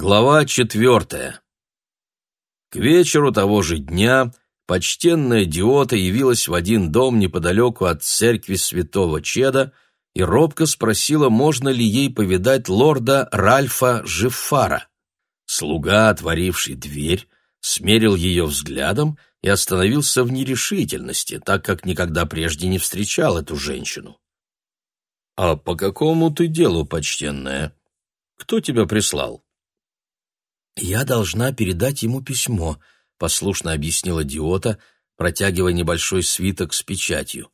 Глава четвертая. К вечеру того же дня почтенная Диота явилась в один дом неподалеку от церкви святого Чеда и робко спросила, можно ли ей повидать лорда Ральфа Жиффара. Слуга, отворивший дверь, смерил ее взглядом и остановился в нерешительности, так как никогда прежде не встречал эту женщину. «А по какому ты делу, почтенная? Кто тебя прислал?» «Я должна передать ему письмо», — послушно объяснила Диота, протягивая небольшой свиток с печатью.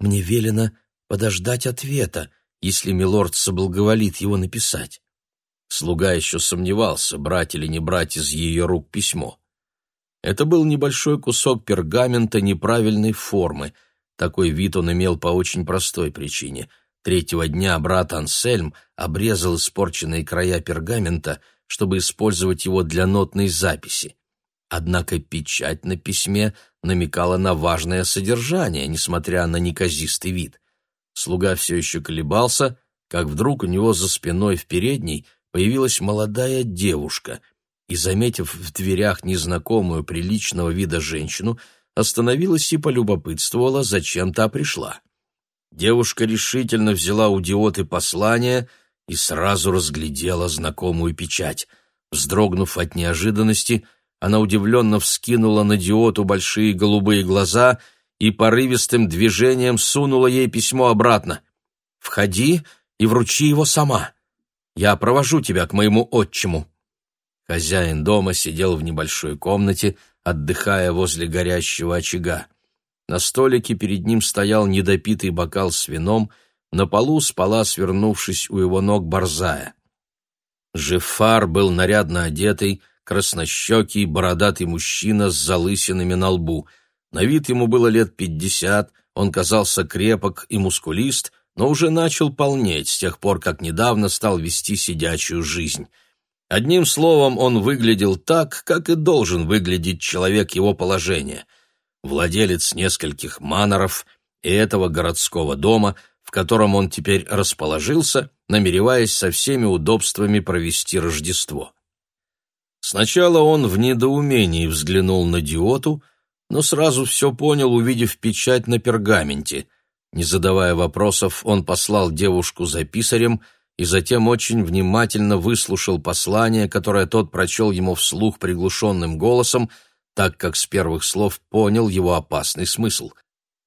«Мне велено подождать ответа, если милорд соблаговолит его написать». Слуга еще сомневался, брать или не брать из ее рук письмо. Это был небольшой кусок пергамента неправильной формы. Такой вид он имел по очень простой причине. Третьего дня брат Ансельм обрезал испорченные края пергамента — чтобы использовать его для нотной записи. Однако печать на письме намекала на важное содержание, несмотря на неказистый вид. Слуга все еще колебался, как вдруг у него за спиной в передней появилась молодая девушка и, заметив в дверях незнакомую приличного вида женщину, остановилась и полюбопытствовала, зачем та пришла. Девушка решительно взяла у диоты послание — и сразу разглядела знакомую печать. Вздрогнув от неожиданности, она удивленно вскинула на Диоту большие голубые глаза и порывистым движением сунула ей письмо обратно. «Входи и вручи его сама. Я провожу тебя к моему отчиму». Хозяин дома сидел в небольшой комнате, отдыхая возле горящего очага. На столике перед ним стоял недопитый бокал с вином — на полу спала, свернувшись у его ног, борзая. Жефар был нарядно одетый, краснощекий, бородатый мужчина с залысинами на лбу. На вид ему было лет пятьдесят, он казался крепок и мускулист, но уже начал полнеть с тех пор, как недавно стал вести сидячую жизнь. Одним словом, он выглядел так, как и должен выглядеть человек его положения. Владелец нескольких маноров и этого городского дома — котором он теперь расположился, намереваясь со всеми удобствами провести Рождество. Сначала он в недоумении взглянул на Диоту, но сразу все понял, увидев печать на пергаменте. Не задавая вопросов, он послал девушку за писарем и затем очень внимательно выслушал послание, которое тот прочел ему вслух приглушенным голосом, так как с первых слов понял его опасный смысл.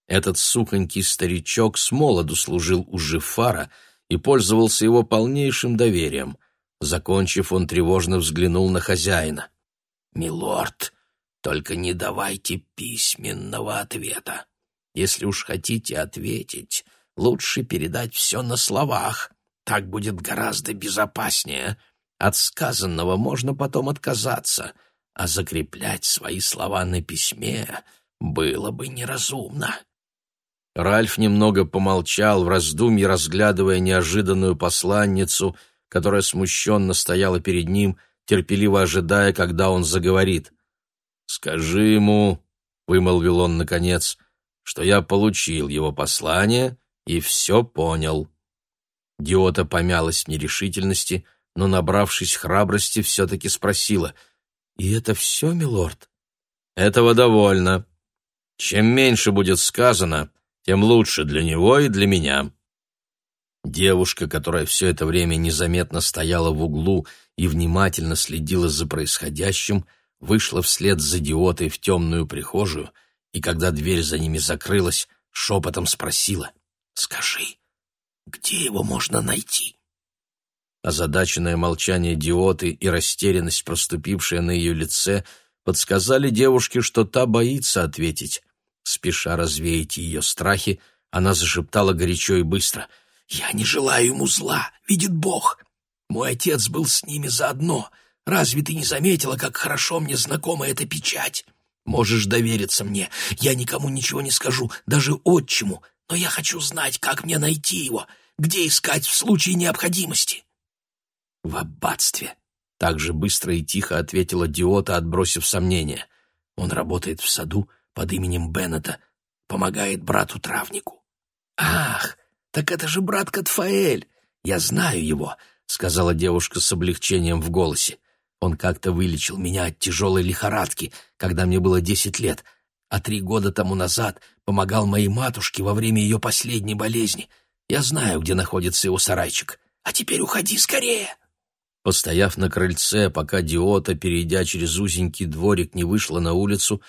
Этот сухонький старичок с молоду служил у Жифара и пользовался его полнейшим доверием. Закончив, он тревожно взглянул на хозяина. «Милорд, только не давайте письменного ответа. Если уж хотите ответить, лучше передать все на словах. Так будет гораздо безопаснее. От сказанного можно потом отказаться, а закреплять свои слова на письме было бы неразумно». Ральф немного помолчал в раздумье, разглядывая неожиданную посланницу, которая смущенно стояла перед ним, терпеливо ожидая, когда он заговорит. «Скажи ему», — вымолвил он наконец, — «что я получил его послание и все понял». Диота помялась в нерешительности, но, набравшись храбрости, все-таки спросила, «И это все, милорд?» «Этого довольно. Чем меньше будет сказано, тем лучше для него и для меня. Девушка, которая все это время незаметно стояла в углу и внимательно следила за происходящим, вышла вслед за идиотой в темную прихожую, и когда дверь за ними закрылась, шепотом спросила «Скажи, где его можно найти?» Озадаченное молчание идиоты и растерянность, проступившая на ее лице, подсказали девушке, что та боится ответить. Спеша развеять ее страхи, она зашептала горячо и быстро. «Я не желаю ему зла, видит Бог. Мой отец был с ними заодно. Разве ты не заметила, как хорошо мне знакома эта печать? Можешь довериться мне. Я никому ничего не скажу, даже отчиму. Но я хочу знать, как мне найти его, где искать в случае необходимости». «В аббатстве», — так же быстро и тихо ответила Диота, отбросив сомнения. «Он работает в саду, под именем Беннета помогает брату-травнику. «Ах, так это же брат Катфаэль! Я знаю его!» — сказала девушка с облегчением в голосе. Он как-то вылечил меня от тяжелой лихорадки, когда мне было десять лет, а три года тому назад помогал моей матушке во время ее последней болезни. Я знаю, где находится его сарайчик. А теперь уходи скорее!» Постояв на крыльце, пока Диота, перейдя через узенький дворик, не вышла на улицу,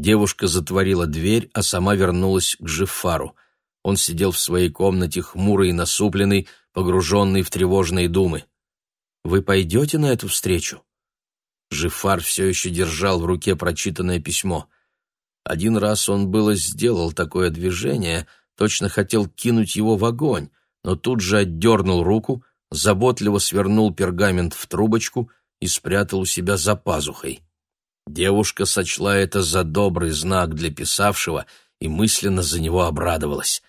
девушка затворила дверь, а сама вернулась к Жифару. Он сидел в своей комнате хмурый и насупленный, погруженный в тревожные думы. «Вы пойдете на эту встречу?» Жифар все еще держал в руке прочитанное письмо. Один раз он было сделал такое движение, точно хотел кинуть его в огонь, но тут же отдернул руку, заботливо свернул пергамент в трубочку и спрятал у себя за пазухой. Девушка сочла это за добрый знак для писавшего и мысленно за него обрадовалась.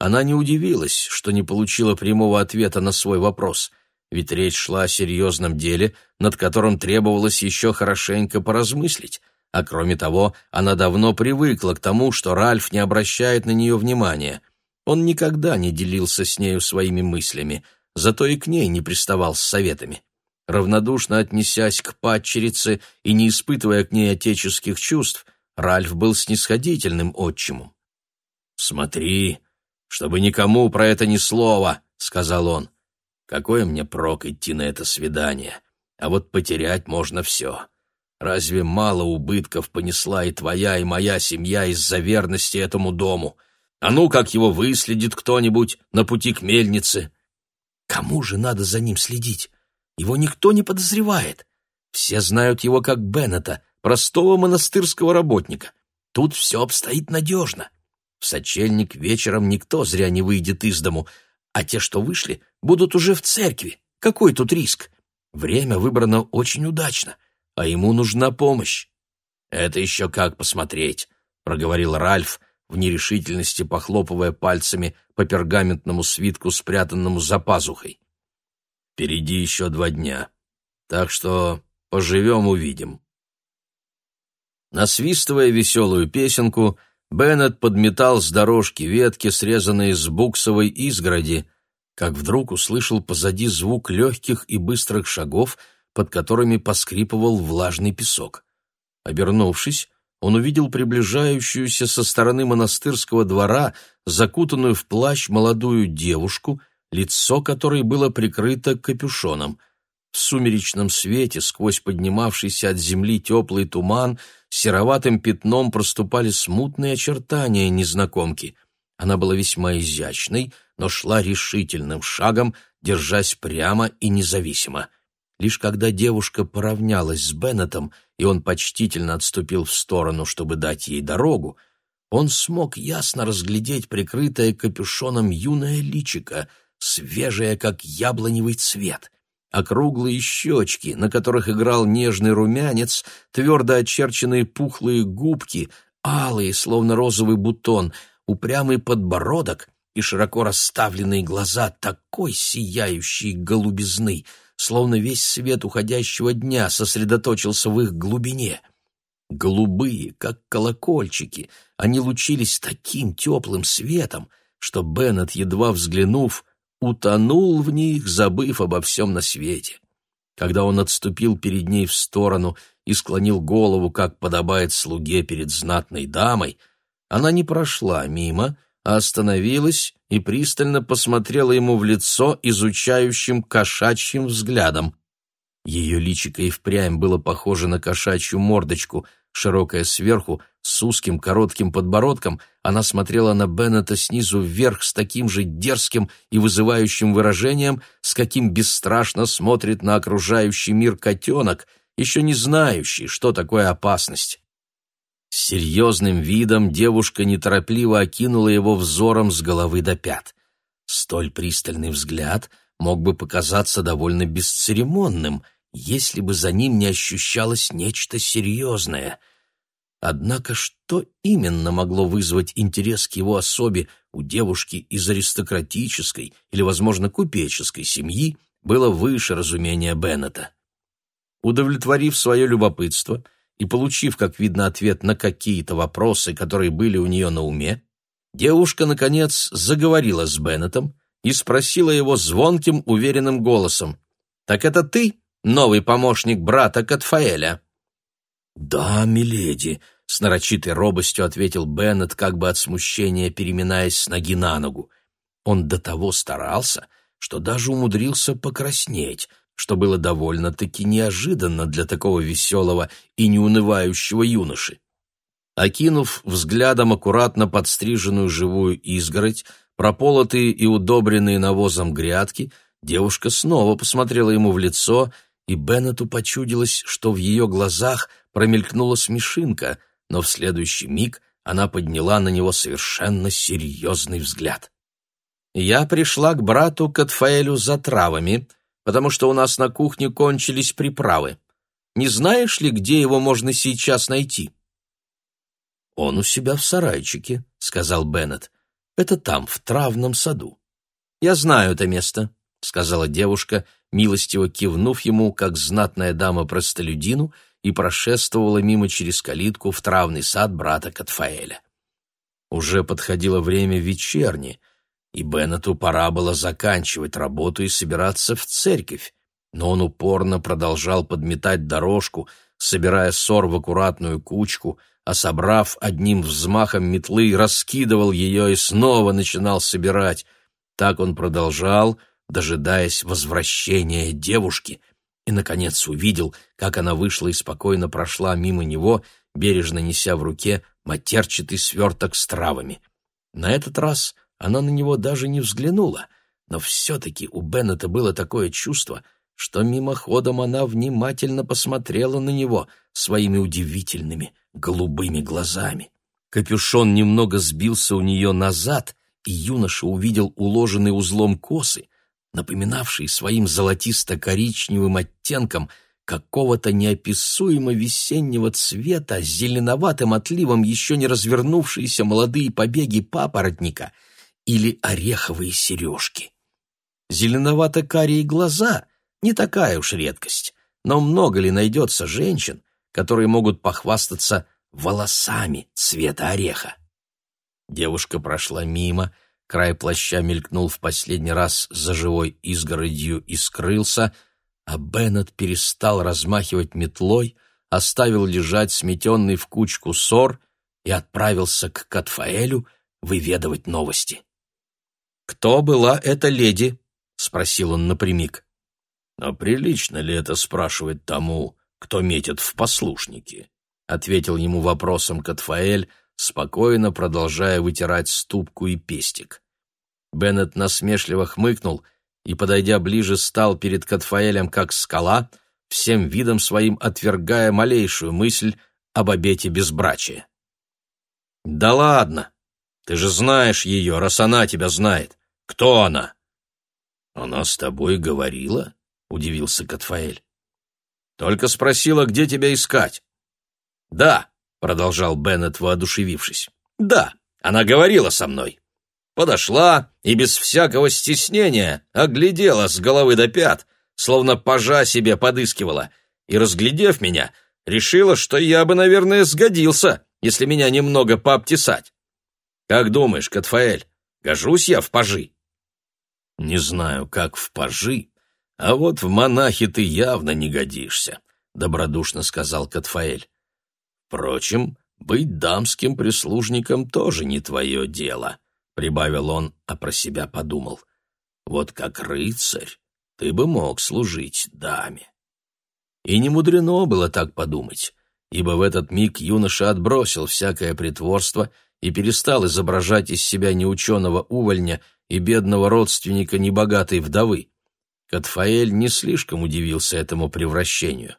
Она не удивилась, что не получила прямого ответа на свой вопрос, ведь речь шла о серьезном деле, над которым требовалось еще хорошенько поразмыслить, а кроме того, она давно привыкла к тому, что Ральф не обращает на нее внимания. Он никогда не делился с нею своими мыслями — зато и к ней не приставал с советами. Равнодушно отнесясь к падчерице и не испытывая к ней отеческих чувств, Ральф был снисходительным отчимом. «Смотри, чтобы никому про это ни слова», — сказал он. «Какой мне прок идти на это свидание? А вот потерять можно все. Разве мало убытков понесла и твоя, и моя семья из-за верности этому дому? А ну, как его выследит кто-нибудь на пути к мельнице?» Кому же надо за ним следить? Его никто не подозревает. Все знают его как Беннета, простого монастырского работника. Тут все обстоит надежно. В сочельник вечером никто зря не выйдет из дому, а те, что вышли, будут уже в церкви. Какой тут риск? Время выбрано очень удачно, а ему нужна помощь. «Это еще как посмотреть», — проговорил Ральф, в нерешительности похлопывая пальцами по пергаментному свитку, спрятанному за пазухой. «Впереди еще два дня, так что поживем-увидим». Насвистывая веселую песенку, Беннет подметал с дорожки ветки, срезанные с буксовой изгороди, как вдруг услышал позади звук легких и быстрых шагов, под которыми поскрипывал влажный песок. Обернувшись, он увидел приближающуюся со стороны монастырского двора, закутанную в плащ молодую девушку, лицо которой было прикрыто капюшоном. В сумеречном свете, сквозь поднимавшийся от земли теплый туман, сероватым пятном проступали смутные очертания незнакомки. Она была весьма изящной, но шла решительным шагом, держась прямо и независимо. Лишь когда девушка поравнялась с Беннетом, и он почтительно отступил в сторону, чтобы дать ей дорогу, он смог ясно разглядеть прикрытое капюшоном юное личико, свежее, как яблоневый цвет, округлые щечки, на которых играл нежный румянец, твердо очерченные пухлые губки, алые, словно розовый бутон, упрямый подбородок и широко расставленные глаза такой сияющей голубизны — словно весь свет уходящего дня сосредоточился в их глубине. Голубые, как колокольчики, они лучились таким теплым светом, что Беннет, едва взглянув, утонул в них, забыв обо всем на свете. Когда он отступил перед ней в сторону и склонил голову, как подобает слуге перед знатной дамой, она не прошла мимо, а остановилась и пристально посмотрела ему в лицо изучающим кошачьим взглядом. Ее личико и впрямь было похоже на кошачью мордочку, широкая сверху, с узким коротким подбородком, она смотрела на Беннета снизу вверх с таким же дерзким и вызывающим выражением, с каким бесстрашно смотрит на окружающий мир котенок, еще не знающий, что такое опасность. С серьезным видом девушка неторопливо окинула его взором с головы до пят. Столь пристальный взгляд мог бы показаться довольно бесцеремонным, если бы за ним не ощущалось нечто серьезное. Однако что именно могло вызвать интерес к его особе у девушки из аристократической или, возможно, купеческой семьи, было выше разумения Беннета. Удовлетворив свое любопытство — и, получив, как видно, ответ на какие-то вопросы, которые были у нее на уме, девушка, наконец, заговорила с Беннетом и спросила его звонким, уверенным голосом. «Так это ты, новый помощник брата Катфаэля?» «Да, миледи», — с нарочитой робостью ответил Беннет, как бы от смущения переминаясь с ноги на ногу. Он до того старался, что даже умудрился покраснеть, что было довольно-таки неожиданно для такого веселого и неунывающего юноши. Окинув взглядом аккуратно подстриженную живую изгородь, прополотые и удобренные навозом грядки, девушка снова посмотрела ему в лицо, и Беннету почудилось, что в ее глазах промелькнула смешинка, но в следующий миг она подняла на него совершенно серьезный взгляд. «Я пришла к брату Катфаэлю за травами, потому что у нас на кухне кончились приправы. Не знаешь ли, где его можно сейчас найти?» «Он у себя в сарайчике», — сказал Беннет. «Это там, в травном саду». «Я знаю это место», — сказала девушка, милостиво кивнув ему, как знатная дама-простолюдину, и прошествовала мимо через калитку в травный сад брата Катфаэля. Уже подходило время вечерни, и Беннету пора было заканчивать работу и собираться в церковь, но он упорно продолжал подметать дорожку, собирая сор в аккуратную кучку, а собрав одним взмахом метлы, раскидывал ее и снова начинал собирать. Так он продолжал, дожидаясь возвращения девушки, и, наконец, увидел, как она вышла и спокойно прошла мимо него, бережно неся в руке матерчатый сверток с травами. На этот раз она на него даже не взглянула, но все-таки у Беннета было такое чувство — что мимоходом она внимательно посмотрела на него своими удивительными голубыми глазами. Капюшон немного сбился у нее назад, и юноша увидел уложенные узлом косы, напоминавшие своим золотисто-коричневым оттенком какого-то неописуемо весеннего цвета с зеленоватым отливом еще не развернувшиеся молодые побеги папоротника или ореховые сережки. Зеленовато-карие глаза — не такая уж редкость, но много ли найдется женщин, которые могут похвастаться волосами цвета ореха? Девушка прошла мимо, край плаща мелькнул в последний раз за живой изгородью и скрылся, а Беннет перестал размахивать метлой, оставил лежать сметенный в кучку ссор и отправился к Катфаэлю выведывать новости. «Кто была эта леди?» — спросил он напрямик. «А прилично ли это спрашивать тому, кто метит в послушники?» — ответил ему вопросом Катфаэль, спокойно продолжая вытирать ступку и пестик. Беннет насмешливо хмыкнул и, подойдя ближе, стал перед Катфаэлем как скала, всем видом своим отвергая малейшую мысль об обете безбрачия. «Да ладно! Ты же знаешь ее, раз она тебя знает. Кто она?» «Она с тобой говорила?» — удивился Катфаэль. «Только спросила, где тебя искать». «Да», — продолжал Беннет, воодушевившись. «Да, она говорила со мной. Подошла и без всякого стеснения оглядела с головы до пят, словно пажа себе подыскивала, и, разглядев меня, решила, что я бы, наверное, сгодился, если меня немного пообтесать. Как думаешь, Катфаэль, гожусь я в пажи?» «Не знаю, как в пажи», «А вот в монахи ты явно не годишься», — добродушно сказал Катфаэль. «Впрочем, быть дамским прислужником тоже не твое дело», — прибавил он, а про себя подумал. «Вот как рыцарь ты бы мог служить даме». И не мудрено было так подумать, ибо в этот миг юноша отбросил всякое притворство и перестал изображать из себя неученого увольня и бедного родственника небогатой вдовы. Катфаэль не слишком удивился этому превращению.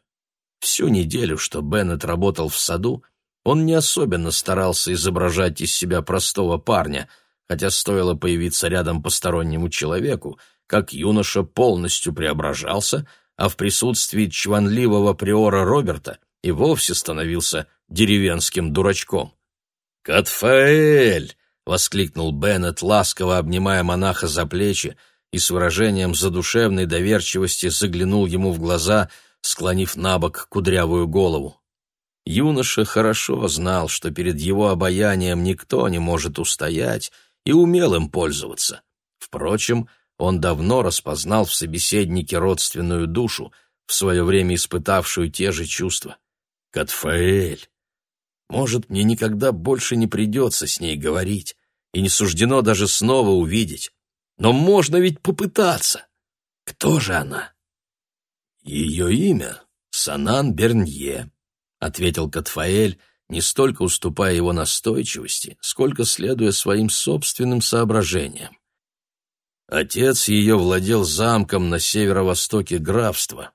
Всю неделю, что Беннет работал в саду, он не особенно старался изображать из себя простого парня, хотя стоило появиться рядом постороннему человеку, как юноша полностью преображался, а в присутствии чванливого приора Роберта и вовсе становился деревенским дурачком. «Катфаэль!» — воскликнул Беннет, ласково обнимая монаха за плечи, и с выражением задушевной доверчивости заглянул ему в глаза, склонив на бок кудрявую голову. Юноша хорошо знал, что перед его обаянием никто не может устоять, и умел им пользоваться. Впрочем, он давно распознал в собеседнике родственную душу, в свое время испытавшую те же чувства. Катфаэль! Может, мне никогда больше не придется с ней говорить, и не суждено даже снова увидеть. Но можно ведь попытаться. Кто же она? Ее имя — Санан Бернье, — ответил Катфаэль, не столько уступая его настойчивости, сколько следуя своим собственным соображениям. Отец ее владел замком на северо-востоке графства,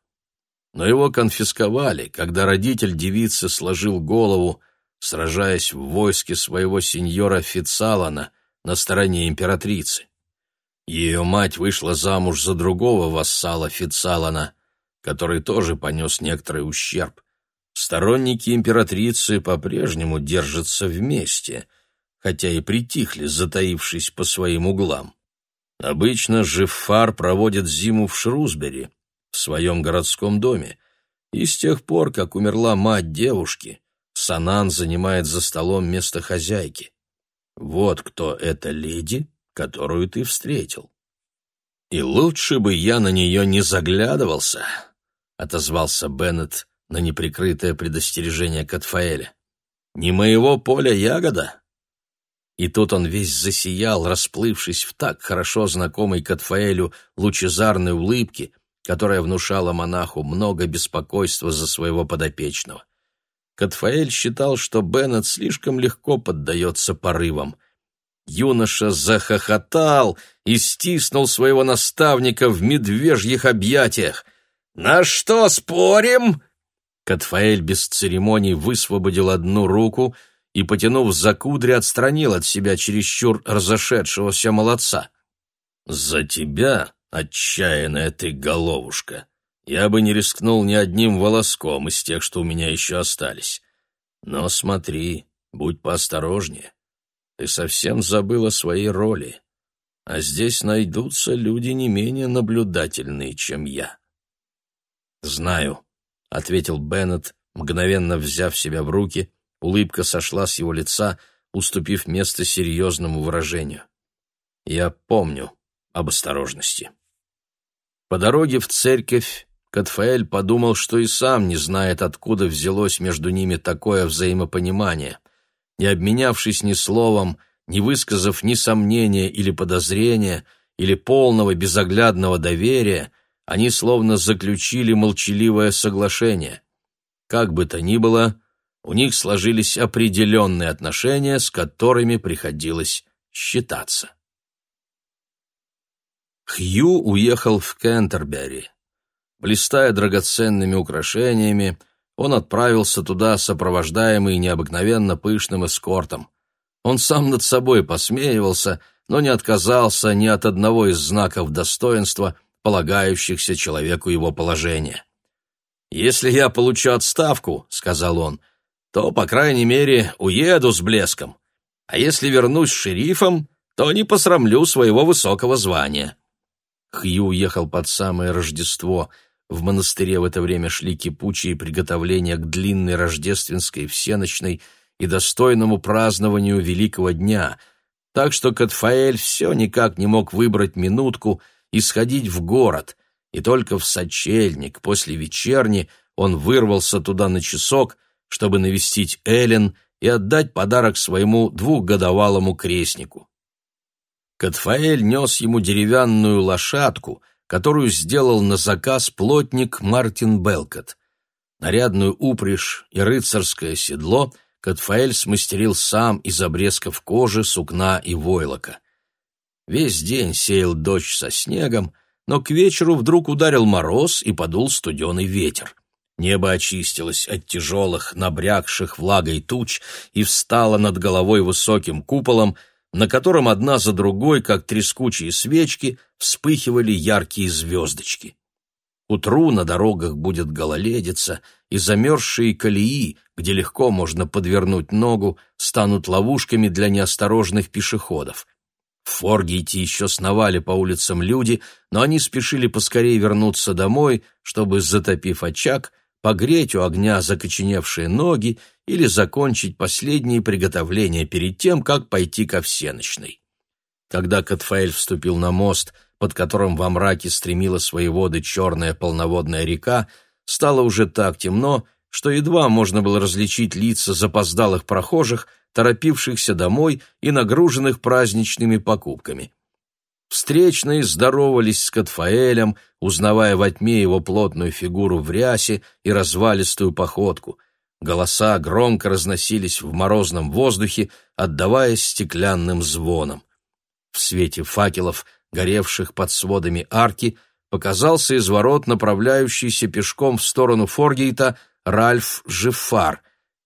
но его конфисковали, когда родитель девицы сложил голову, сражаясь в войске своего сеньора Фицалана на стороне императрицы. Ее мать вышла замуж за другого вассала Фицалана, который тоже понес некоторый ущерб. Сторонники императрицы по-прежнему держатся вместе, хотя и притихли, затаившись по своим углам. Обычно Жиффар проводит зиму в Шрусбери, в своем городском доме, и с тех пор, как умерла мать девушки, Санан занимает за столом место хозяйки. Вот кто эта леди, которую ты встретил. И лучше бы я на нее не заглядывался, — отозвался Беннет на неприкрытое предостережение Катфаэля. «Не моего поля ягода?» И тут он весь засиял, расплывшись в так хорошо знакомой Катфаэлю лучезарной улыбке, которая внушала монаху много беспокойства за своего подопечного. Катфаэль считал, что Беннет слишком легко поддается порывам. Юноша захохотал и стиснул своего наставника в медвежьих объятиях. «На что спорим?» Катфаэль без церемоний высвободил одну руку и, потянув за кудри, отстранил от себя чересчур разошедшегося молодца. «За тебя, отчаянная ты головушка, я бы не рискнул ни одним волоском из тех, что у меня еще остались. Но смотри, будь поосторожнее. Ты совсем забыл о своей роли, а здесь найдутся люди не менее наблюдательные, чем я». «Знаю», ответил Беннет, мгновенно взяв себя в руки, улыбка сошла с его лица, уступив место серьезному выражению. «Я помню об осторожности». По дороге в церковь Катфаэль подумал, что и сам не знает, откуда взялось между ними такое взаимопонимание. Не обменявшись ни словом, не высказав ни сомнения или подозрения, или полного безоглядного доверия, они словно заключили молчаливое соглашение. Как бы то ни было, у них сложились определенные отношения, с которыми приходилось считаться. Хью уехал в Кентербери. Блистая драгоценными украшениями, он отправился туда, сопровождаемый необыкновенно пышным эскортом. Он сам над собой посмеивался, но не отказался ни от одного из знаков достоинства, полагающихся человеку его положения. «Если я получу отставку, — сказал он, — то, по крайней мере, уеду с блеском, а если вернусь шерифом, то не посрамлю своего высокого звания». Хью уехал под самое Рождество. В монастыре в это время шли кипучие приготовления к длинной рождественской всеночной и достойному празднованию Великого дня, так что Катфаэль все никак не мог выбрать минутку — и сходить в город, и только в сочельник после вечерни он вырвался туда на часок, чтобы навестить Эллен и отдать подарок своему двухгодовалому крестнику. Катфаэль нес ему деревянную лошадку, которую сделал на заказ плотник Мартин Белкот. Нарядную упряжь и рыцарское седло Катфаэль смастерил сам из обрезков кожи, сукна и войлока. Весь день сеял дождь со снегом, но к вечеру вдруг ударил мороз и подул студеный ветер. Небо очистилось от тяжелых, набрякших влагой туч и встало над головой высоким куполом, на котором одна за другой, как трескучие свечки, вспыхивали яркие звездочки. Утру на дорогах будет гололедица, и замерзшие колеи, где легко можно подвернуть ногу, станут ловушками для неосторожных пешеходов. В Форгейте еще сновали по улицам люди, но они спешили поскорее вернуться домой, чтобы, затопив очаг, погреть у огня закоченевшие ноги или закончить последние приготовления перед тем, как пойти ко всеночной. Когда Катфаэль вступил на мост, под которым во мраке стремила свои воды черная полноводная река, стало уже так темно, что едва можно было различить лица запоздалых прохожих, торопившихся домой и нагруженных праздничными покупками. Встречные здоровались с Катфаэлем, узнавая во тьме его плотную фигуру в рясе и развалистую походку. Голоса громко разносились в морозном воздухе, отдаваясь стеклянным звоном. В свете факелов, горевших под сводами арки, показался из ворот направляющийся пешком в сторону Форгейта Ральф Жифар.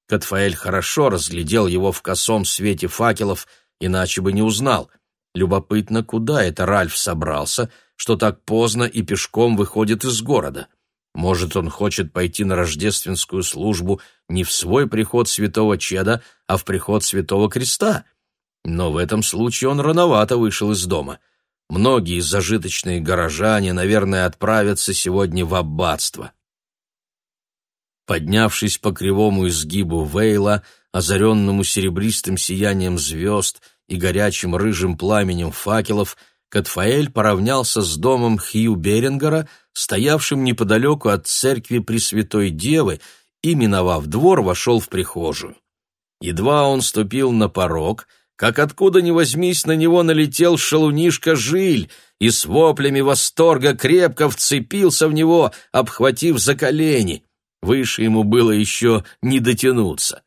Катфаэль хорошо разглядел его в косом свете факелов, иначе бы не узнал. Любопытно, куда это Ральф собрался, что так поздно и пешком выходит из города. Может, он хочет пойти на рождественскую службу не в свой приход святого Чеда, а в приход святого Креста? Но в этом случае он рановато вышел из дома. Многие зажиточные горожане, наверное, отправятся сегодня в аббатство. Поднявшись по кривому изгибу Вейла, озаренному серебристым сиянием звезд и горячим рыжим пламенем факелов, Катфаэль поравнялся с домом Хью Берингера, стоявшим неподалеку от церкви Пресвятой Девы, и, миновав двор, вошел в прихожую. Едва он ступил на порог, как откуда ни возьмись на него налетел шалунишка Жиль и с воплями восторга крепко вцепился в него, обхватив за колени. Выше ему было еще не дотянуться.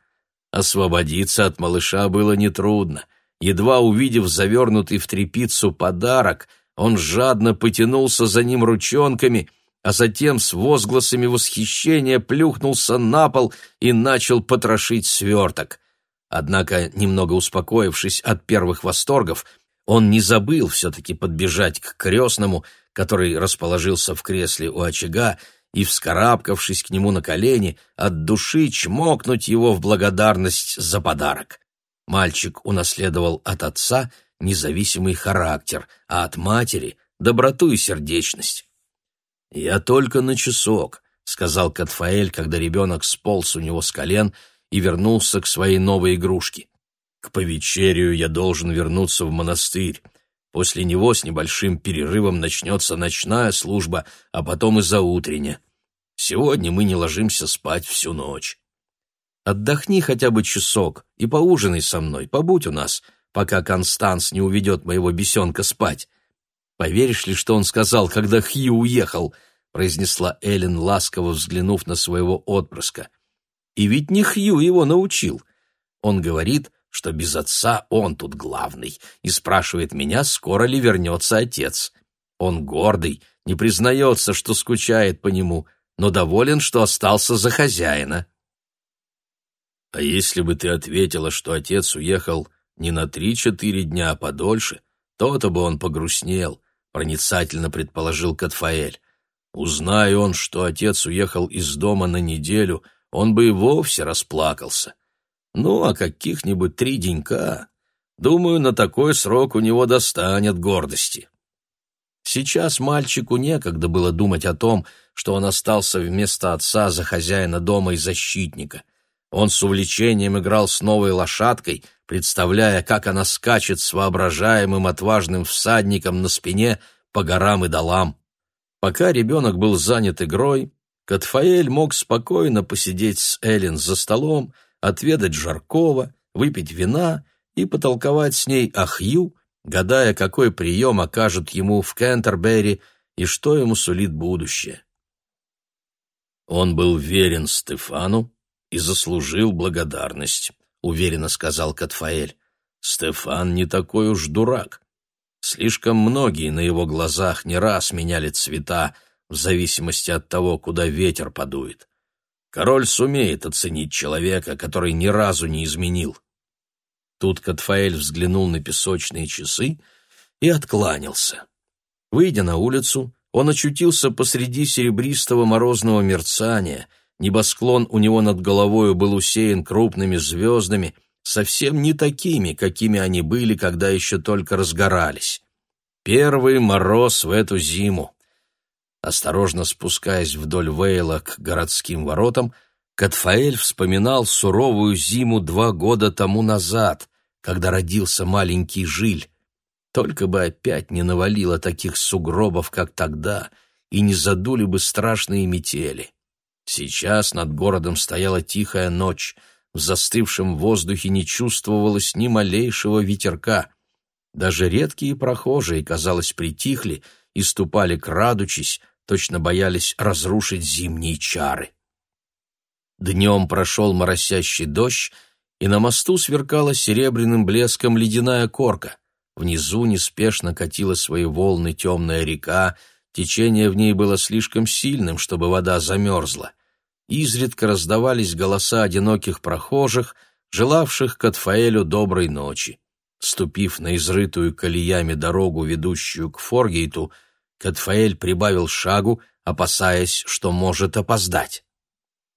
Освободиться от малыша было нетрудно. Едва увидев завернутый в тряпицу подарок, он жадно потянулся за ним ручонками, а затем с возгласами восхищения плюхнулся на пол и начал потрошить сверток. Однако, немного успокоившись от первых восторгов, он не забыл все-таки подбежать к крестному, который расположился в кресле у очага, и, вскарабкавшись к нему на колени, от души чмокнуть его в благодарность за подарок. Мальчик унаследовал от отца независимый характер, а от матери — доброту и сердечность. «Я только на часок», — сказал Катфаэль, когда ребенок сполз у него с колен и вернулся к своей новой игрушке. «К повечерию я должен вернуться в монастырь. После него с небольшим перерывом начнется ночная служба, а потом и заутренняя. Сегодня мы не ложимся спать всю ночь. Отдохни хотя бы часок и поужинай со мной, побудь у нас, пока Констанс не уведет моего бесенка спать. Поверишь ли, что он сказал, когда Хью уехал?» — произнесла Эллен, ласково взглянув на своего отпрыска. «И ведь не Хью его научил. Он говорит, что без отца он тут главный, и спрашивает меня, скоро ли вернется отец. Он гордый, не признается, что скучает по нему, но доволен, что остался за хозяина. А если бы ты ответила, что отец уехал не на три-четыре дня, а подольше, то-то бы он погрустнел, проницательно предположил Катфаэль. Узнай он, что отец уехал из дома на неделю, он бы и вовсе расплакался. Ну, а каких-нибудь три денька, думаю, на такой срок у него достанет гордости. Сейчас мальчику некогда было думать о том, что он остался вместо отца за хозяина дома и защитника. Он с увлечением играл с новой лошадкой, представляя, как она скачет с воображаемым отважным всадником на спине по горам и долам. Пока ребенок был занят игрой, Катфаэль мог спокойно посидеть с Эллен за столом, отведать жаркого, выпить вина и потолковать с ней о Хью, гадая, какой прием окажут ему в Кентербери и что ему сулит будущее. Он был верен Стефану и заслужил благодарность, уверенно сказал Катфаэль. Стефан не такой уж дурак. Слишком многие на его глазах не раз меняли цвета в зависимости от того, куда ветер подует. Король сумеет оценить человека, который ни разу не изменил. Тут Катфаэль взглянул на песочные часы и откланялся. Выйдя на улицу, он очутился посреди серебристого морозного мерцания. Небосклон у него над головою был усеян крупными звездами, совсем не такими, какими они были, когда еще только разгорались. Первый мороз в эту зиму. Осторожно спускаясь вдоль Вейла к городским воротам, Катфаэль вспоминал суровую зиму два года тому назад, когда родился маленький Жиль. Только бы опять не навалило таких сугробов, как тогда, и не задули бы страшные метели. Сейчас над городом стояла тихая ночь, в застывшем воздухе не чувствовалось ни малейшего ветерка. Даже редкие прохожие, казалось, притихли и ступали крадучись, точно боялись разрушить зимние чары. Днем прошел моросящий дождь, и на мосту сверкала серебряным блеском ледяная корка. Внизу неспешно катила свои волны темная река, течение в ней было слишком сильным, чтобы вода замерзла. Изредка раздавались голоса одиноких прохожих, желавших Катфаэлю доброй ночи. Ступив на изрытую колеями дорогу, ведущую к Форгейту, Катфаэль прибавил шагу, опасаясь, что может опоздать.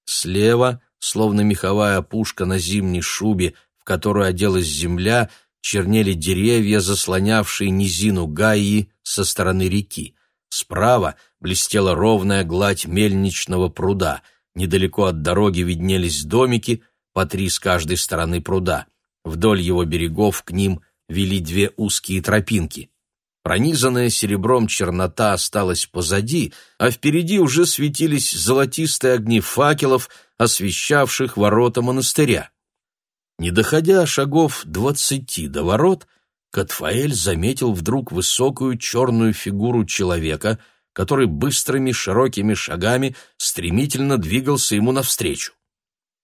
Слева, словно меховая пушка на зимней шубе, в которую оделась земля, чернели деревья, заслонявшие низину Гаи со стороны реки. Справа блестела ровная гладь мельничного пруда. Недалеко от дороги виднелись домики, по три с каждой стороны пруда. Вдоль его берегов к ним вели две узкие тропинки. Пронизанная серебром чернота осталась позади, а впереди уже светились золотистые огни факелов, освещавших ворота монастыря. Не доходя шагов двадцати до ворот, Катфаэль заметил вдруг высокую черную фигуру человека, который быстрыми широкими шагами стремительно двигался ему навстречу.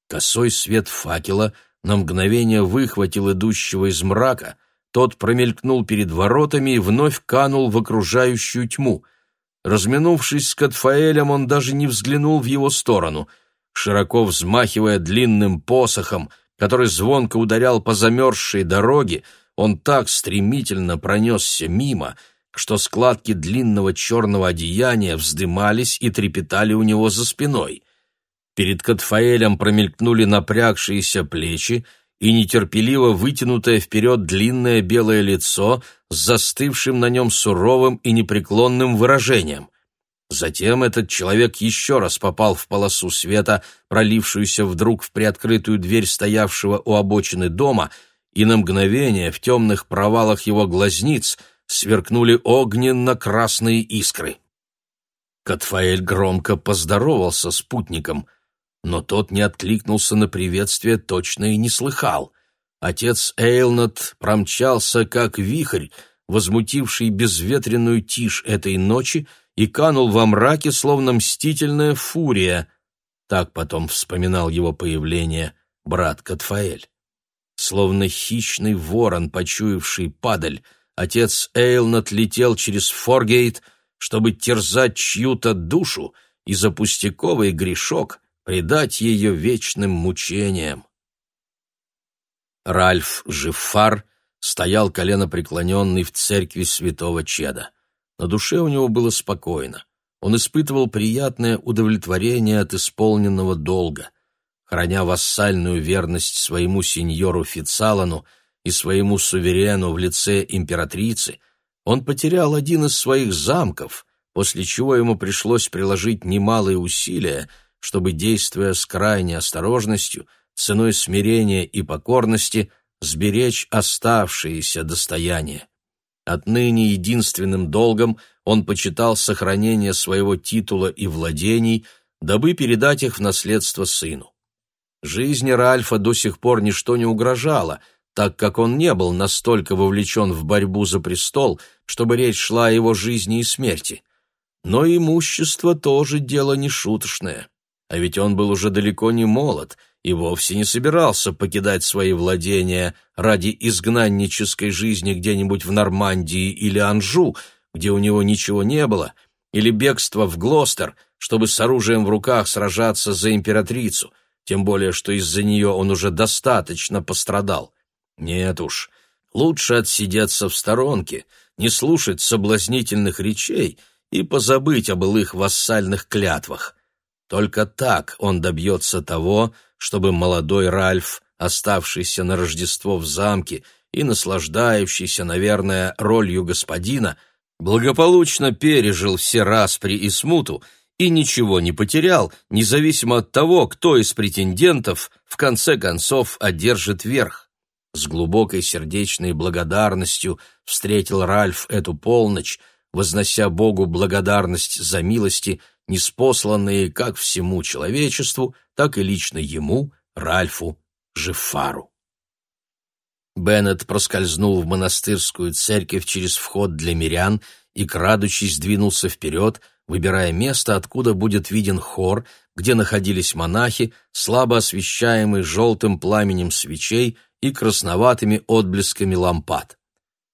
Косой свет факела на мгновение выхватил идущего из мрака, тот промелькнул перед воротами и вновь канул в окружающую тьму. Разминувшись с Катфаэлем, он даже не взглянул в его сторону. Широко взмахивая длинным посохом, который звонко ударял по замерзшей дороге, он так стремительно пронесся мимо, что складки длинного черного одеяния вздымались и трепетали у него за спиной. Перед Катфаэлем промелькнули напрягшиеся плечи и нетерпеливо вытянутое вперед длинное белое лицо с застывшим на нем суровым и непреклонным выражением. Затем этот человек еще раз попал в полосу света, пролившуюся вдруг в приоткрытую дверь стоявшего у обочины дома, и на мгновение в темных провалах его глазниц сверкнули огненно-красные искры. Катфаэль громко поздоровался с путником, но тот не откликнулся на приветствие, точно и не слыхал. Отец Эйлнот промчался, как вихрь, возмутивший безветренную тишь этой ночи, и канул во мраке, словно мстительная фурия. Так потом вспоминал его появление брат Катфаэль. Словно хищный ворон, почуявший падаль, отец Эйлнат летел через Форгейт, чтобы терзать чью-то душу и за пустяковый грешок предать ее вечным мучениям. Ральф Жифар стоял коленопреклоненный в церкви святого Чеда. На душе у него было спокойно. Он испытывал приятное удовлетворение от исполненного долга. Храня вассальную верность своему сеньору Фицалану и своему суверену в лице императрицы, он потерял один из своих замков, после чего ему пришлось приложить немалые усилия, чтобы, действуя с крайней осторожностью, ценой смирения и покорности, сберечь оставшиеся достояния. Отныне единственным долгом он почитал сохранение своего титула и владений, дабы передать их в наследство сыну. Жизни Ральфа до сих пор ничто не угрожало, так как он не был настолько вовлечен в борьбу за престол, чтобы речь шла о его жизни и смерти. Но имущество тоже дело не шуточное. А ведь он был уже далеко не молод — и вовсе не собирался покидать свои владения ради изгнаннической жизни где-нибудь в Нормандии или Анжу, где у него ничего не было, или бегство в Глостер, чтобы с оружием в руках сражаться за императрицу, тем более что из-за нее он уже достаточно пострадал. Нет уж, лучше отсидеться в сторонке, не слушать соблазнительных речей и позабыть о былых вассальных клятвах. Только так он добьется того, чтобы молодой Ральф, оставшийся на Рождество в замке и наслаждающийся, наверное, ролью господина, благополучно пережил все распри и смуту и ничего не потерял, независимо от того, кто из претендентов в конце концов одержит верх. С глубокой сердечной благодарностью встретил Ральф эту полночь, вознося Богу благодарность за милости, неспосланные как всему человечеству, так и лично ему, Ральфу Жифару. Беннет проскользнул в монастырскую церковь через вход для мирян и, крадучись, двинулся вперед, выбирая место, откуда будет виден хор, где находились монахи, слабо освещаемый желтым пламенем свечей и красноватыми отблесками лампад.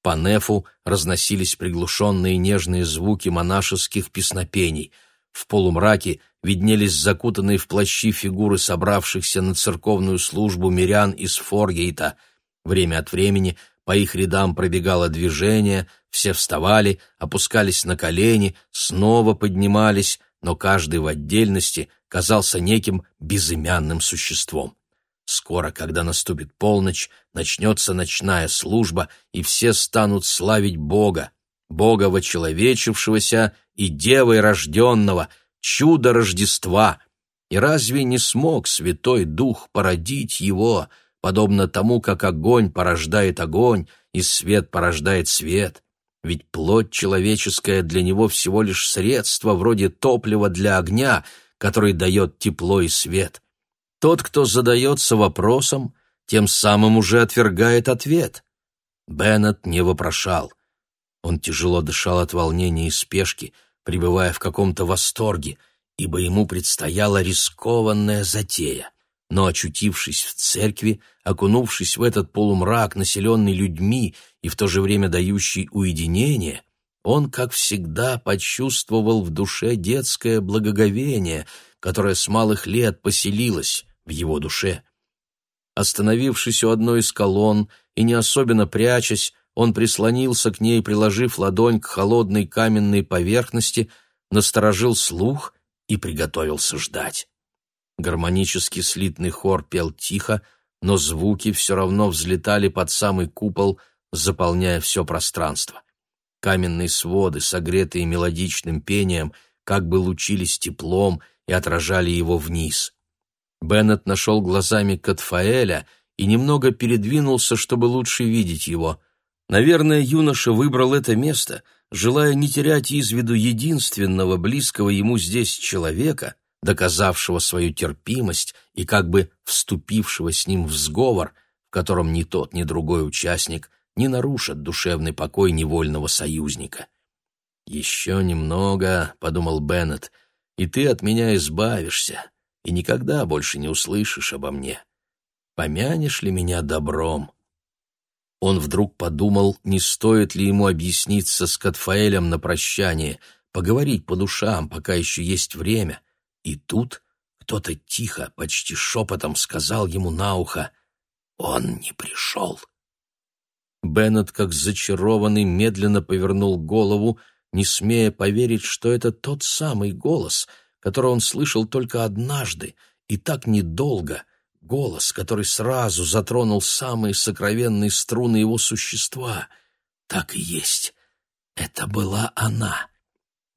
По нефу разносились приглушенные нежные звуки монашеских песнопений. В полумраке виднелись закутанные в плащи фигуры собравшихся на церковную службу мирян из Форгейта. Время от времени по их рядам пробегало движение, все вставали, опускались на колени, снова поднимались, но каждый в отдельности казался неким безымянным существом. Скоро, когда наступит полночь, начнется ночная служба, и все станут славить Бога, Бога вочеловечившегося и Девой рожденного, чудо Рождества. И разве не смог Святой Дух породить его, подобно тому, как огонь порождает огонь, и свет порождает свет? Ведь плоть человеческая для него всего лишь средство вроде топлива для огня, который дает тепло и свет. Тот, кто задается вопросом, тем самым уже отвергает ответ. Беннет не вопрошал. Он тяжело дышал от волнения и спешки, пребывая в каком-то восторге, ибо ему предстояла рискованная затея. Но, очутившись в церкви, окунувшись в этот полумрак, населенный людьми и в то же время дающий уединение, он, как всегда, почувствовал в душе детское благоговение, которое с малых лет поселилось в его душе. Остановившись у одной из колонн и не особенно прячась, он прислонился к ней, приложив ладонь к холодной каменной поверхности, насторожил слух и приготовился ждать. Гармонически слитный хор пел тихо, но звуки все равно взлетали под самый купол, заполняя все пространство. Каменные своды, согретые мелодичным пением, как бы лучились теплом и отражали его вниз. Беннет нашел глазами Катфаэля и немного передвинулся, чтобы лучше видеть его. Наверное, юноша выбрал это место, желая не терять из виду единственного близкого ему здесь человека, доказавшего свою терпимость и как бы вступившего с ним в сговор, в котором ни тот, ни другой участник не нарушат душевный покой невольного союзника. «Еще немного», — подумал Беннет, — «и ты от меня избавишься, и никогда больше не услышишь обо мне. Помянешь ли меня добром?» Он вдруг подумал, не стоит ли ему объясниться с Катфаэлем на прощание, поговорить по душам, пока еще есть время. И тут кто-то тихо, почти шепотом сказал ему на ухо «Он не пришел». Беннет, как зачарованный, медленно повернул голову, не смея поверить, что это тот самый голос, который он слышал только однажды и так недолго, голос, который сразу затронул самые сокровенные струны его существа. Так и есть. Это была она.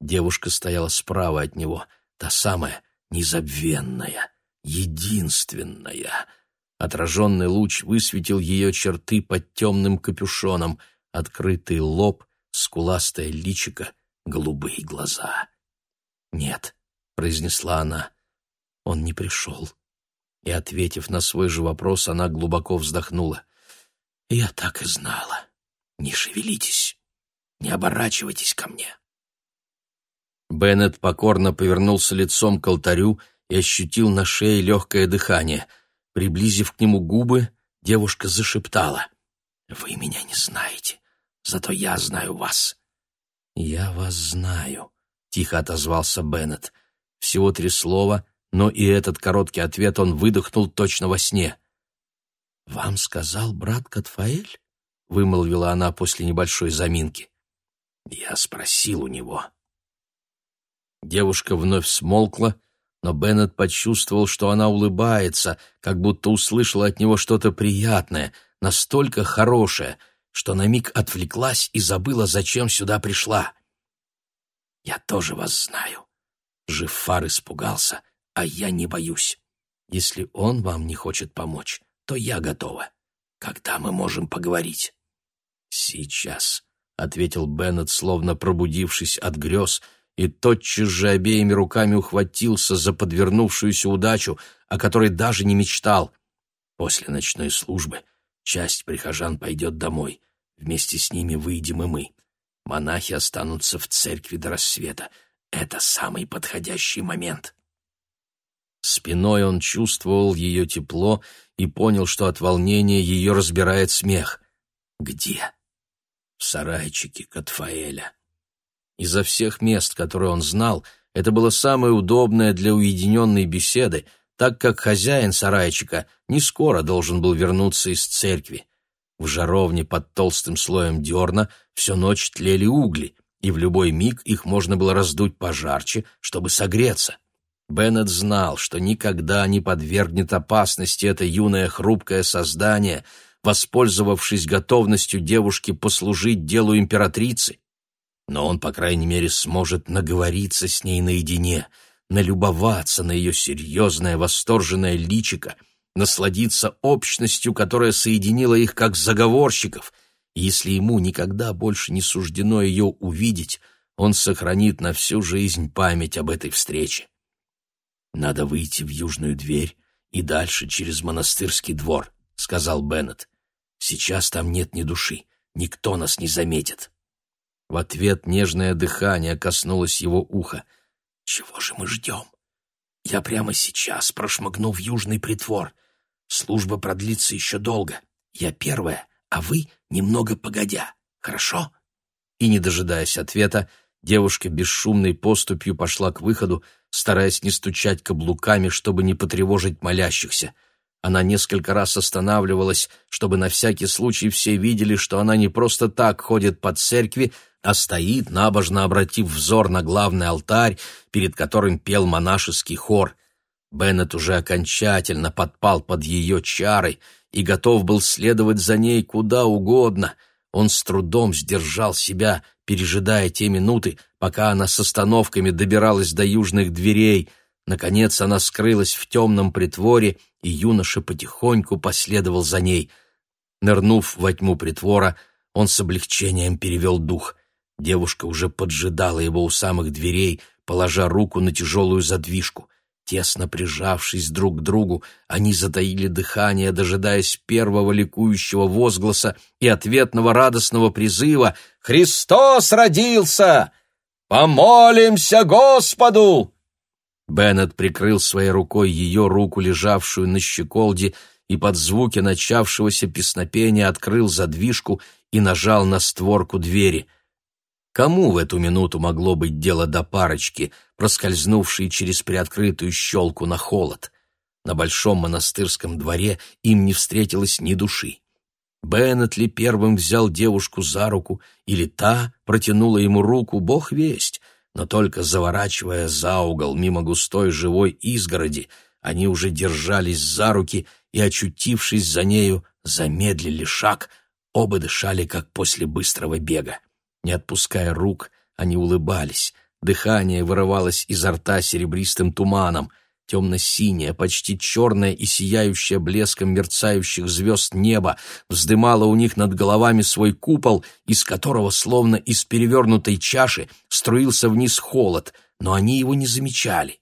Девушка стояла справа от него, та самая, незабвенная, единственная — Отраженный луч высветил ее черты под темным капюшоном, открытый лоб, скуластое личико, голубые глаза. «Нет», — произнесла она, — «он не пришел». И, ответив на свой же вопрос, она глубоко вздохнула. «Я так и знала. Не шевелитесь, не оборачивайтесь ко мне». Беннет покорно повернулся лицом к алтарю и ощутил на шее легкое дыхание — Приблизив к нему губы, девушка зашептала. «Вы меня не знаете, зато я знаю вас». «Я вас знаю», — тихо отозвался Беннет. Всего три слова, но и этот короткий ответ он выдохнул точно во сне. «Вам сказал брат Катфаэль?» — вымолвила она после небольшой заминки. Я спросил у него. Девушка вновь смолкла, но Беннет почувствовал, что она улыбается, как будто услышала от него что-то приятное, настолько хорошее, что на миг отвлеклась и забыла, зачем сюда пришла. «Я тоже вас знаю». Жифар испугался, а я не боюсь. Если он вам не хочет помочь, то я готова. Когда мы можем поговорить?» «Сейчас», — ответил Беннет, словно пробудившись от грез, и тотчас же обеими руками ухватился за подвернувшуюся удачу, о которой даже не мечтал. После ночной службы часть прихожан пойдет домой. Вместе с ними выйдем и мы. Монахи останутся в церкви до рассвета. Это самый подходящий момент. Спиной он чувствовал ее тепло и понял, что от волнения ее разбирает смех. Где? В сарайчике Катфаэля. Изо всех мест, которые он знал, это было самое удобное для уединенной беседы, так как хозяин сарайчика не скоро должен был вернуться из церкви. В жаровне под толстым слоем дерна всю ночь тлели угли, и в любой миг их можно было раздуть пожарче, чтобы согреться. Беннет знал, что никогда не подвергнет опасности это юное хрупкое создание, воспользовавшись готовностью девушки послужить делу императрицы. Но он, по крайней мере, сможет наговориться с ней наедине, налюбоваться на ее серьезное восторженное личико, насладиться общностью, которая соединила их как заговорщиков. Если ему никогда больше не суждено ее увидеть, он сохранит на всю жизнь память об этой встрече. «Надо выйти в южную дверь и дальше через монастырский двор», — сказал Беннет. «Сейчас там нет ни души, никто нас не заметит». В ответ нежное дыхание коснулось его уха. «Чего же мы ждем? Я прямо сейчас прошмыгну в южный притвор. Служба продлится еще долго. Я первая, а вы немного погодя. Хорошо?» И, не дожидаясь ответа, девушка бесшумной поступью пошла к выходу, стараясь не стучать каблуками, чтобы не потревожить молящихся. Она несколько раз останавливалась, чтобы на всякий случай все видели, что она не просто так ходит по церкви, а стоит, набожно обратив взор на главный алтарь, перед которым пел монашеский хор. Беннет уже окончательно подпал под ее чары и готов был следовать за ней куда угодно. Он с трудом сдержал себя, пережидая те минуты, пока она с остановками добиралась до южных дверей. Наконец она скрылась в темном притворе, и юноша потихоньку последовал за ней. Нырнув во тьму притвора, он с облегчением перевел дух. Девушка уже поджидала его у самых дверей, положа руку на тяжелую задвижку. Тесно прижавшись друг к другу, они затаили дыхание, дожидаясь первого ликующего возгласа и ответного радостного призыва «Христос родился! Помолимся Господу!» Беннет прикрыл своей рукой ее руку, лежавшую на щеколде, и под звуки начавшегося песнопения открыл задвижку и нажал на створку двери — Кому в эту минуту могло быть дело до парочки, проскользнувшей через приоткрытую щелку на холод? На большом монастырском дворе им не встретилось ни души. Беннет ли первым взял девушку за руку, или та протянула ему руку, бог весть, но только заворачивая за угол мимо густой живой изгороди, они уже держались за руки и, очутившись за нею, замедлили шаг, оба дышали, как после быстрого бега. Не отпуская рук, они улыбались. Дыхание вырывалось изо рта серебристым туманом. Темно-синее, почти черное и сияющее блеском мерцающих звезд небо вздымало у них над головами свой купол, из которого, словно из перевернутой чаши, струился вниз холод, но они его не замечали.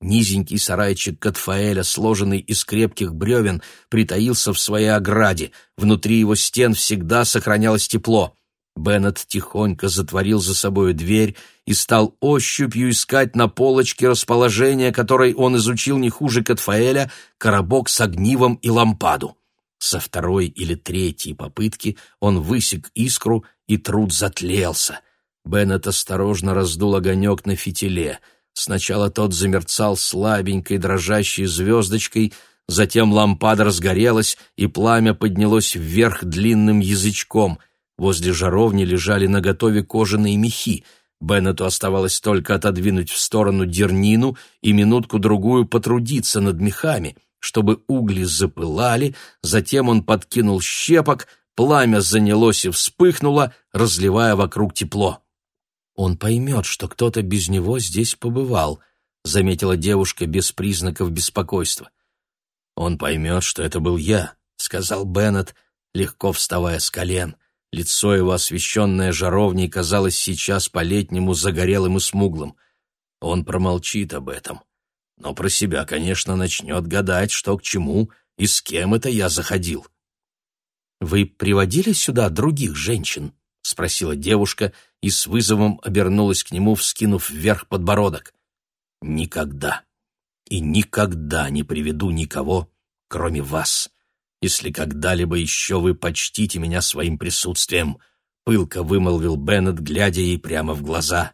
Низенький сарайчик Катфаэля, сложенный из крепких бревен, притаился в своей ограде. Внутри его стен всегда сохранялось тепло. Беннет тихонько затворил за собою дверь и стал ощупью искать на полочке расположение, которое он изучил не хуже Катфаэля, коробок с огнивом и лампаду. Со второй или третьей попытки он высек искру, и труд затлелся. Беннет осторожно раздул огонек на фитиле. Сначала тот замерцал слабенькой дрожащей звездочкой, затем лампада разгорелась, и пламя поднялось вверх длинным язычком — Возле жаровни лежали наготове кожаные мехи. Беннету оставалось только отодвинуть в сторону дернину и минутку-другую потрудиться над мехами, чтобы угли запылали, затем он подкинул щепок, пламя занялось и вспыхнуло, разливая вокруг тепло. «Он поймет, что кто-то без него здесь побывал», — заметила девушка без признаков беспокойства. «Он поймет, что это был я», — сказал Беннет, легко вставая с колен. Лицо его, освещенное жаровней, казалось сейчас по-летнему загорелым и смуглым. Он промолчит об этом. Но про себя, конечно, начнет гадать, что к чему и с кем это я заходил. «Вы приводили сюда других женщин?» — спросила девушка и с вызовом обернулась к нему, вскинув вверх подбородок. «Никогда и никогда не приведу никого, кроме вас. Если когда-либо еще вы почтите меня своим присутствием», — пылко вымолвил Беннет, глядя ей прямо в глаза.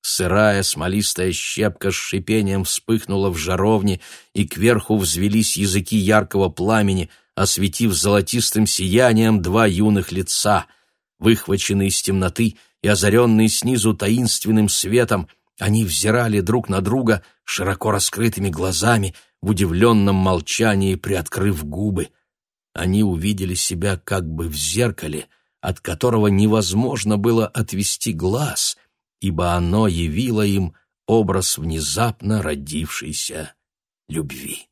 Сырая смолистая щепка с шипением вспыхнула в жаровне, и кверху взвелись языки яркого пламени, осветив золотистым сиянием два юных лица. Выхваченные из темноты и озаренные снизу таинственным светом, они взирали друг на друга широко раскрытыми глазами, в удивленном молчании приоткрыв губы. Они увидели себя как бы в зеркале, от которого невозможно было отвести глаз, ибо оно явило им образ внезапно родившейся любви.